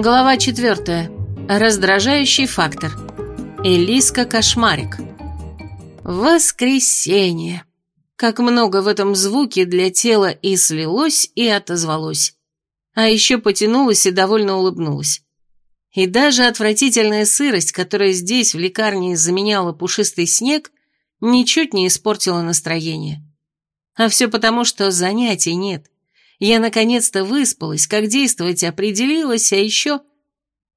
Глава 4. Раздражающий фактор. Элиска Кошмарик. Воскресенье. Как много в этом звуке для тела и слилось, и отозвалось. А еще потянулась и довольно улыбнулась. И даже отвратительная сырость, которая здесь в лекарне заменяла пушистый снег, ничуть не испортила настроение. А все потому, что занятий нет. Я наконец-то выспалась, как действовать определилась, а еще...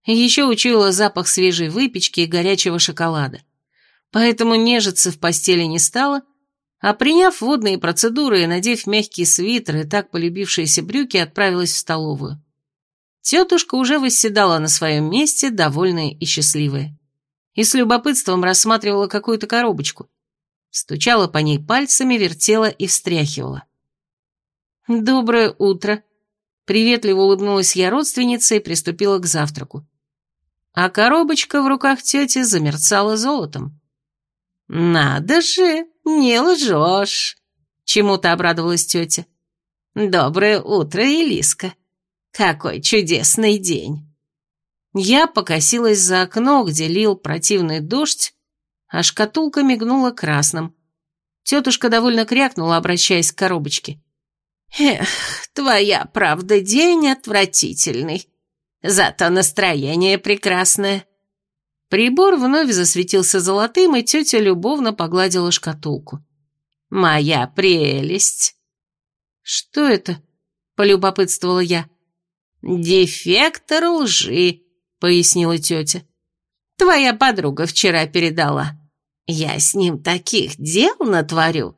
Еще учуяла запах свежей выпечки и горячего шоколада. Поэтому нежиться в постели не стала, а приняв водные процедуры и надев мягкий свитер и так полюбившиеся брюки, отправилась в столовую. Тетушка уже восседала на своем месте, довольная и счастливая. И с любопытством рассматривала какую-то коробочку. Стучала по ней пальцами, вертела и встряхивала. «Доброе утро!» Приветливо улыбнулась я родственнице и приступила к завтраку. А коробочка в руках тети замерцала золотом. «Надо же, не лжешь!» Чему-то обрадовалась тетя. «Доброе утро, Элиска! Какой чудесный день!» Я покосилась за окно, где лил противный дождь, а шкатулка мигнула красным. Тетушка довольно крякнула, обращаясь к коробочке. Эх, твоя правда день отвратительный. Зато настроение прекрасное. Прибор вновь засветился золотым, и тетя любовно погладила шкатулку. «Моя прелесть!» «Что это?» — полюбопытствовала я. «Дефектор лжи», — пояснила тетя. «Твоя подруга вчера передала. Я с ним таких дел натворю.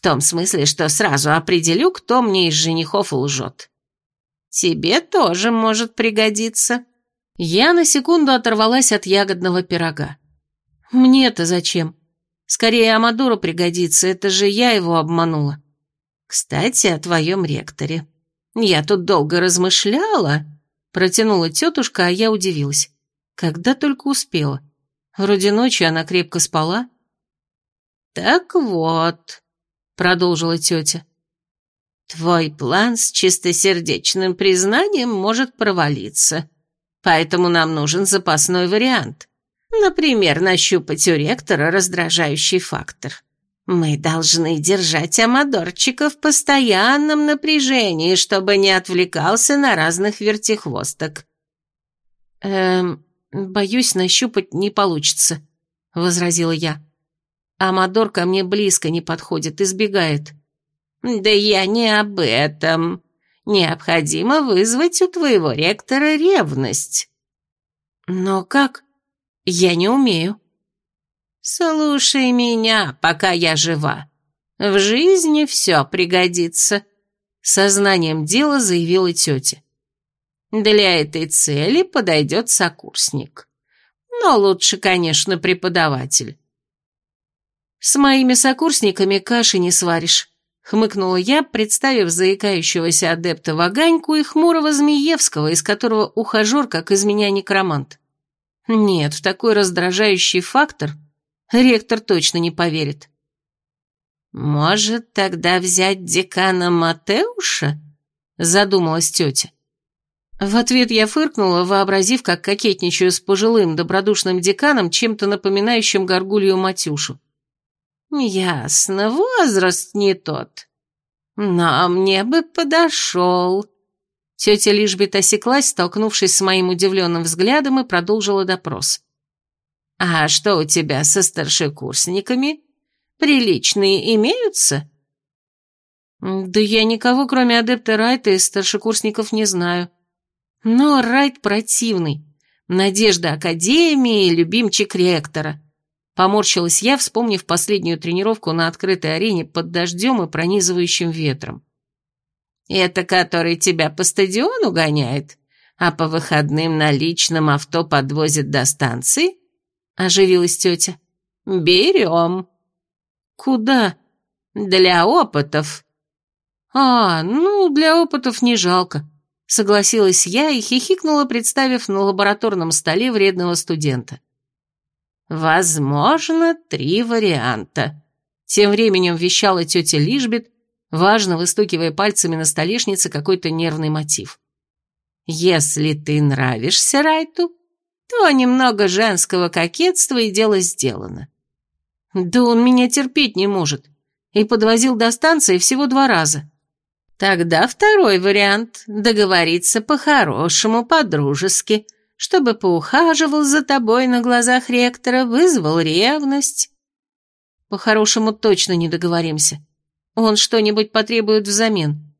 В том смысле, что сразу определю, кто мне из женихов лжет. Тебе тоже может пригодиться. Я на секунду оторвалась от ягодного пирога. Мне-то зачем? Скорее, Амадору пригодится, это же я его обманула. Кстати, о твоем ректоре. Я тут долго размышляла, протянула тетушка, а я удивилась. Когда только успела. Вроде ночью она крепко спала. Так вот, продолжила тетя. Твой план с чистосердечным признанием может провалиться, поэтому нам нужен запасной вариант. Например, нащупать у ректора раздражающий фактор. Мы должны держать Амадорчика в постоянном напряжении, чтобы не отвлекался на разных вертихвосток. Эм, боюсь, нащупать не получится, возразила я. Амадор ко мне близко не подходит, избегает. Да я не об этом. Необходимо вызвать у твоего ректора ревность. Но как? Я не умею. Слушай меня, пока я жива. В жизни все пригодится. Сознанием дела заявила тетя. Для этой цели подойдет сокурсник. Но лучше, конечно, преподаватель. «С моими сокурсниками каши не сваришь», — хмыкнула я, представив заикающегося адепта Ваганьку и хмурого Змеевского, из которого ухажер, как из меня некромант. Нет, такой раздражающий фактор ректор точно не поверит. «Может, тогда взять декана Матеуша?» — задумалась тетя. В ответ я фыркнула, вообразив, как кокетничаю с пожилым добродушным деканом, чем-то напоминающим горгулью Матюшу. «Ясно, возраст не тот. Но мне бы подошел». Тетя Лишбет осеклась, столкнувшись с моим удивленным взглядом, и продолжила допрос. «А что у тебя со старшекурсниками? Приличные имеются?» «Да я никого, кроме адепта Райта, из старшекурсников не знаю. Но Райт противный. Надежда Академии любимчик ректора. Поморщилась я, вспомнив последнюю тренировку на открытой арене под дождем и пронизывающим ветром. «Это который тебя по стадиону гоняет, а по выходным на личном авто подвозит до станции?» — оживилась тетя. «Берем». «Куда?» «Для опытов». «А, ну, для опытов не жалко», — согласилась я и хихикнула, представив на лабораторном столе вредного студента. «Возможно, три варианта», — тем временем вещала тетя Лишбет, важно выстукивая пальцами на столешнице какой-то нервный мотив. Если ты нравишься Райту, то немного женского кокетства и дело сделано. Да он меня терпеть не может. И подвозил до станции всего два раза. Тогда второй вариант – договориться по-хорошему, по-дружески, чтобы поухаживал за тобой на глазах ректора, вызвал ревность. По-хорошему точно не договоримся. Он что-нибудь потребует взамен.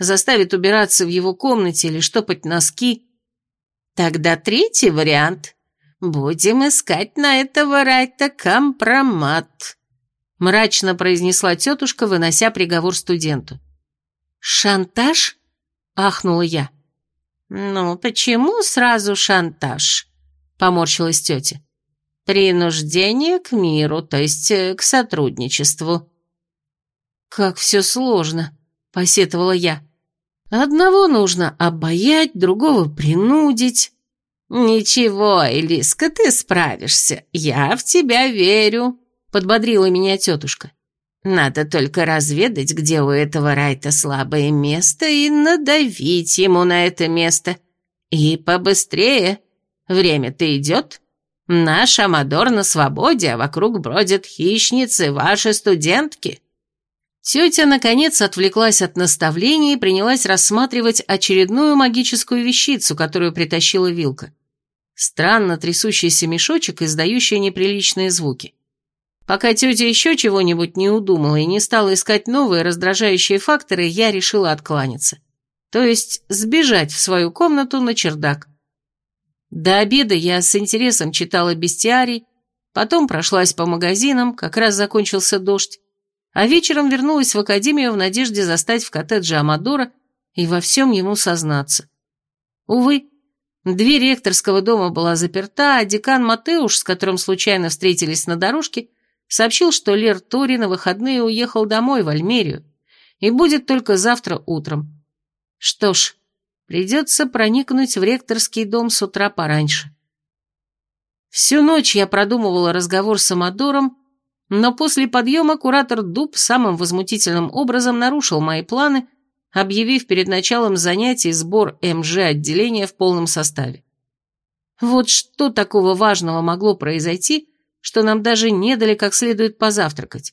Заставит убираться в его комнате или штопать носки. Тогда третий вариант. Будем искать на этого Райта компромат. Мрачно произнесла тетушка, вынося приговор студенту. «Шантаж?» — ахнула я. «Ну, почему сразу шантаж?» — поморщилась тетя. «Принуждение к миру, то есть э, к сотрудничеству». «Как все сложно», — посетовала я. «Одного нужно обаять, другого принудить». «Ничего, Элиска, ты справишься. Я в тебя верю», — подбодрила меня тетушка. Надо только разведать, где у этого Райта слабое место, и надавить ему на это место. И побыстрее. Время-то идет. Наш Амадор на свободе, а вокруг бродят хищницы, ваши студентки. Тетя, наконец, отвлеклась от наставлений и принялась рассматривать очередную магическую вещицу, которую притащила Вилка. Странно трясущийся мешочек, издающий неприличные звуки. Пока тетя еще чего-нибудь не удумала и не стала искать новые раздражающие факторы, я решила откланяться. То есть сбежать в свою комнату на чердак. До обеда я с интересом читала бестиарий, потом прошлась по магазинам, как раз закончился дождь, а вечером вернулась в академию в надежде застать в коттедже Амадора и во всем ему сознаться. Увы, дверь ректорского дома была заперта, а декан Матеуш, с которым случайно встретились на дорожке, сообщил, что Лер Тори на выходные уехал домой, в Альмерию, и будет только завтра утром. Что ж, придется проникнуть в ректорский дом с утра пораньше. Всю ночь я продумывала разговор с Амадором, но после подъема куратор Дуб самым возмутительным образом нарушил мои планы, объявив перед началом занятий сбор МЖ отделения в полном составе. Вот что такого важного могло произойти, что нам даже не дали как следует позавтракать.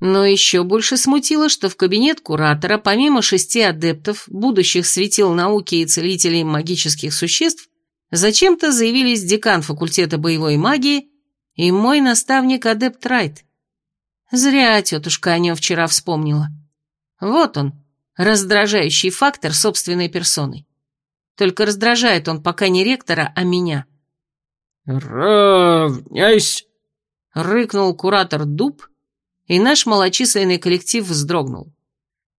Но еще больше смутило, что в кабинет куратора, помимо шести адептов, будущих светил науки и целителей магических существ, зачем-то заявились декан факультета боевой магии и мой наставник адепт Райт. Зря тетушка о нем вчера вспомнила. Вот он, раздражающий фактор собственной персоной. Только раздражает он пока не ректора, а меня. «Равняйсь!» Рыкнул куратор Дуб, и наш малочисленный коллектив вздрогнул.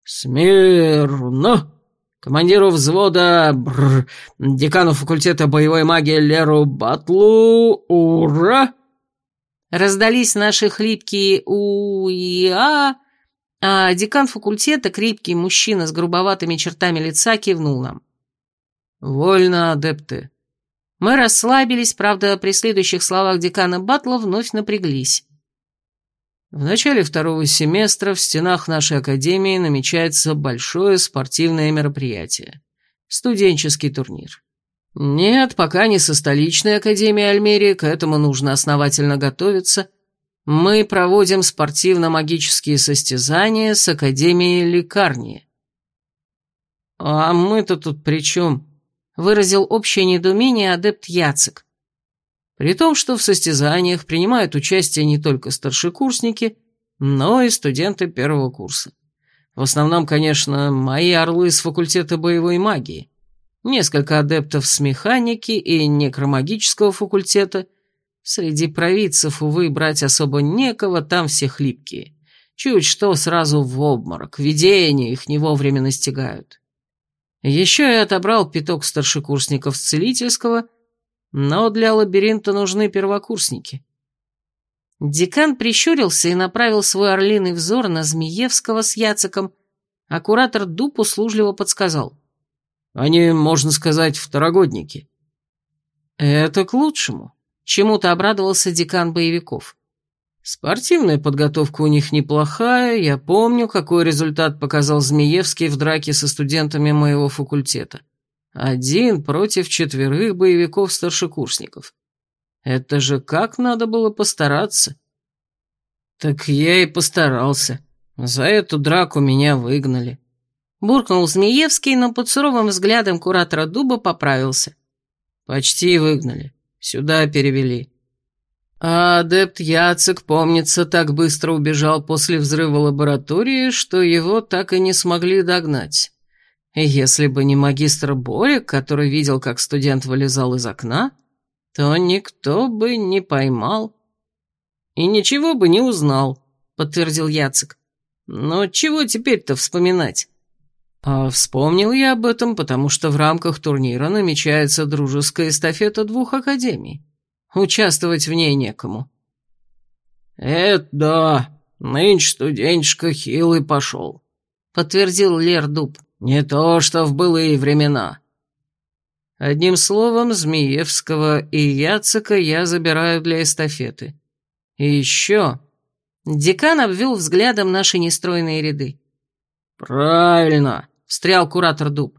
«Смирно! Командиру взвода, бррр, декану факультета боевой магии Леру Батлу, ура!» Раздались наши хлипкие у и а, а декан факультета, крепкий мужчина с грубоватыми чертами лица, кивнул нам. «Вольно, адепты. Мы расслабились, правда, при следующих словах декана Батла вновь напряглись. В начале второго семестра в стенах нашей академии намечается большое спортивное мероприятие. Студенческий турнир. Нет, пока не со столичной академией Альмерии, к этому нужно основательно готовиться. Мы проводим спортивно-магические состязания с Академией Лекарни. А мы-то тут при чем? Выразил общее недоумение адепт Яцек. При том, что в состязаниях принимают участие не только старшекурсники, но и студенты первого курса. В основном, конечно, мои орлы с факультета боевой магии, несколько адептов с механики и некромагического факультета. Среди провидцев, увы, брать особо некого, там все хлипкие. Чуть что сразу в обморок, видения их не вовремя настигают. Еще я отобрал пяток старшекурсников с целительского, но для лабиринта нужны первокурсники. Декан прищурился и направил свой орлиный взор на Змеевского с Яциком, а куратор Дуб услужливо подсказал. «Они, можно сказать, второгодники». «Это к лучшему», — чему-то обрадовался декан боевиков. Спортивная подготовка у них неплохая, я помню, какой результат показал Змеевский в драке со студентами моего факультета. Один против четверых боевиков-старшекурсников. Это же как надо было постараться. Так я и постарался. За эту драку меня выгнали. Буркнул Змеевский, но под суровым взглядом куратора дуба поправился. Почти выгнали. Сюда перевели. А адепт Яцек, помнится, так быстро убежал после взрыва лаборатории, что его так и не смогли догнать. Если бы не магистр Борик, который видел, как студент вылезал из окна, то никто бы не поймал. И ничего бы не узнал, подтвердил Яцек. Но чего теперь-то вспоминать? А вспомнил я об этом, потому что в рамках турнира намечается дружеская эстафета двух академий. Участвовать в ней некому. «Это да, нынче студенчика хилый пошел», — подтвердил Лер Дуб. «Не то, что в былые времена». Одним словом, Змеевского и Яцека я забираю для эстафеты. И еще... Декан обвел взглядом наши нестройные ряды. «Правильно», — встрял куратор Дуб.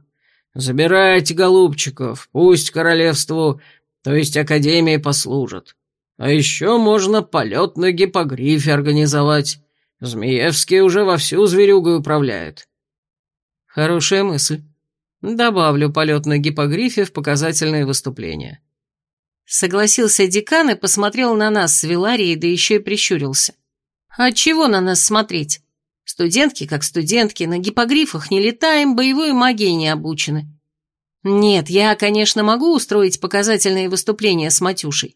«Забирайте голубчиков, пусть королевству то есть Академии послужат. А еще можно полет на гипогрифе организовать. Змеевский уже вовсю зверюгой управляет. Хорошая мысль. Добавлю полет на гипогрифе в показательные выступления. Согласился декан и посмотрел на нас с Виларией, да еще и прищурился. А чего на нас смотреть? Студентки как студентки, на гипогрифах не летаем, боевой магией не обучены. Нет, я, конечно, могу устроить показательные выступления с Матюшей.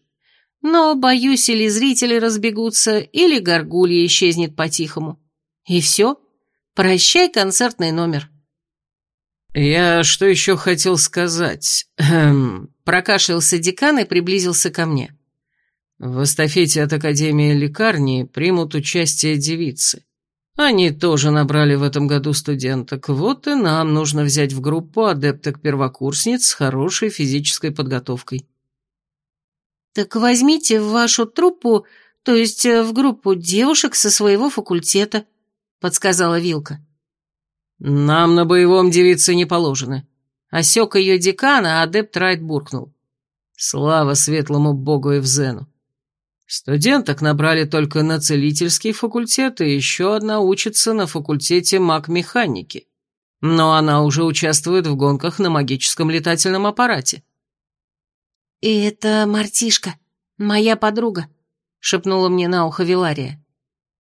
Но, боюсь, или зрители разбегутся, или горгулья исчезнет по-тихому. И все. Прощай концертный номер. «Я что еще хотел сказать?» Прокашлялся декан и приблизился ко мне. «В эстафете от Академии лекарни примут участие девицы. Они тоже набрали в этом году студенток. Вот и нам нужно взять в группу адепток-первокурсниц с хорошей физической подготовкой. Так возьмите в вашу труппу, то есть э, в группу девушек со своего факультета, подсказала Вилка. Нам на боевом девицы не положены. Осек ее декана, а адепт Райт буркнул. Слава светлому богу Эвзену. Студенток набрали только на целительский факультет, и еще одна учится на факультете маг-механики. Но она уже участвует в гонках на магическом летательном аппарате. «И это Мартишка, моя подруга», — шепнула мне на ухо Вилария.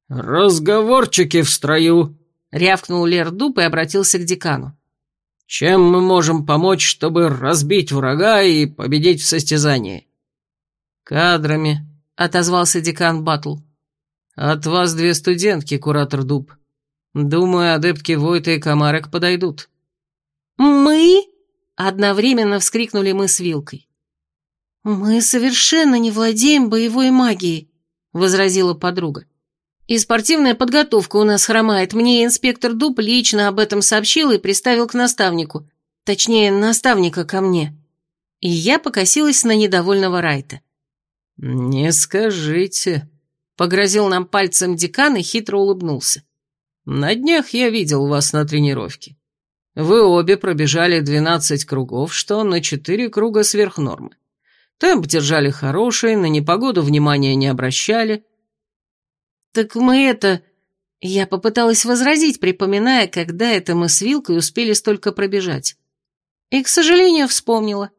«Разговорчики в строю», — рявкнул Лер Дуб и обратился к декану. «Чем мы можем помочь, чтобы разбить врага и победить в состязании?» «Кадрами», отозвался декан Батл. «От вас две студентки, куратор Дуб. Думаю, адептки Войта и Комарек подойдут». «Мы?» — одновременно вскрикнули мы с Вилкой. «Мы совершенно не владеем боевой магией», — возразила подруга. «И спортивная подготовка у нас хромает. Мне инспектор Дуб лично об этом сообщил и приставил к наставнику. Точнее, наставника ко мне». И я покосилась на недовольного Райта. «Не скажите», — погрозил нам пальцем декан и хитро улыбнулся. «На днях я видел вас на тренировке. Вы обе пробежали двенадцать кругов, что на четыре круга сверх нормы. Темп держали хороший, на непогоду внимания не обращали». «Так мы это...» Я попыталась возразить, припоминая, когда это мы с Вилкой успели столько пробежать. И, к сожалению, вспомнила.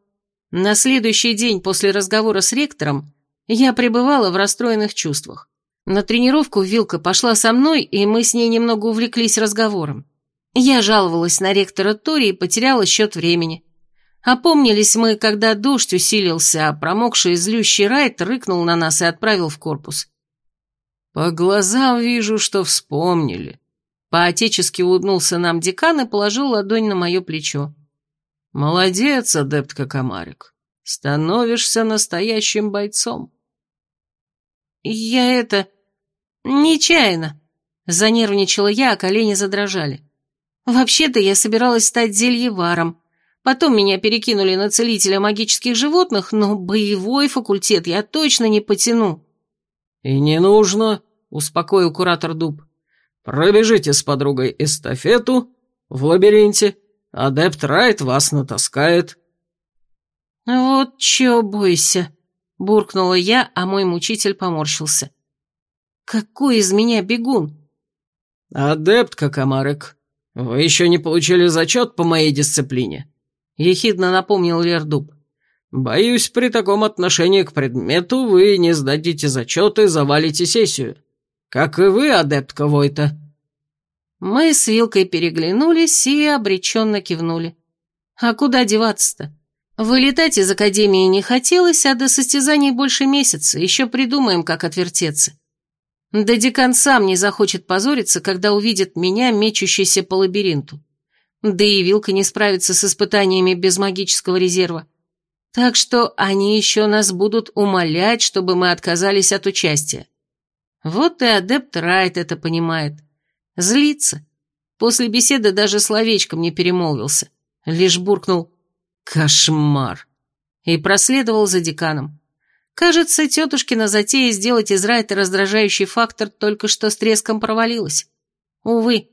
На следующий день после разговора с ректором я пребывала в расстроенных чувствах. На тренировку Вилка пошла со мной, и мы с ней немного увлеклись разговором. Я жаловалась на ректора Тори и потеряла счет времени. Опомнились мы, когда дождь усилился, а промокший злющий Райт рыкнул на нас и отправил в корпус. «По глазам вижу, что вспомнили». По-отечески улыбнулся нам декан и положил ладонь на мое плечо. «Молодец, адептка Комарик. Становишься настоящим бойцом». «Я это... нечаянно», — занервничала я, а колени задрожали. «Вообще-то я собиралась стать зельеваром. Потом меня перекинули на целителя магических животных, но боевой факультет я точно не потяну». «И не нужно», — успокоил куратор Дуб. «Пробежите с подругой эстафету в лабиринте, Адепт Райт вас натаскает». «Вот чё бойся», — буркнула я, а мой мучитель поморщился. «Какой из меня бегун?» «Адепт Какамарек, вы еще не получили зачет по моей дисциплине», — ехидно напомнил Лердуб. «Боюсь, при таком отношении к предмету вы не сдадите зачет и завалите сессию. Как и вы, адептка Войта». Мы с Вилкой переглянулись и обреченно кивнули. А куда деваться-то? Вылетать из академии не хотелось, а до состязаний больше месяца, еще придумаем, как отвертеться. Да декан сам не захочет позориться, когда увидит меня, мечущейся по лабиринту. Да и Вилка не справится с испытаниями без магического резерва. Так что они еще нас будут умолять, чтобы мы отказались от участия. Вот и адепт Райт это понимает. Злится. После беседы даже словечком не перемолвился. Лишь буркнул «Кошмар!» и проследовал за деканом. Кажется, тетушкина затея сделать из Райта раздражающий фактор только что с треском провалилась. Увы,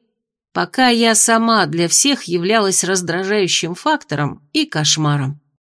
пока я сама для всех являлась раздражающим фактором и кошмаром.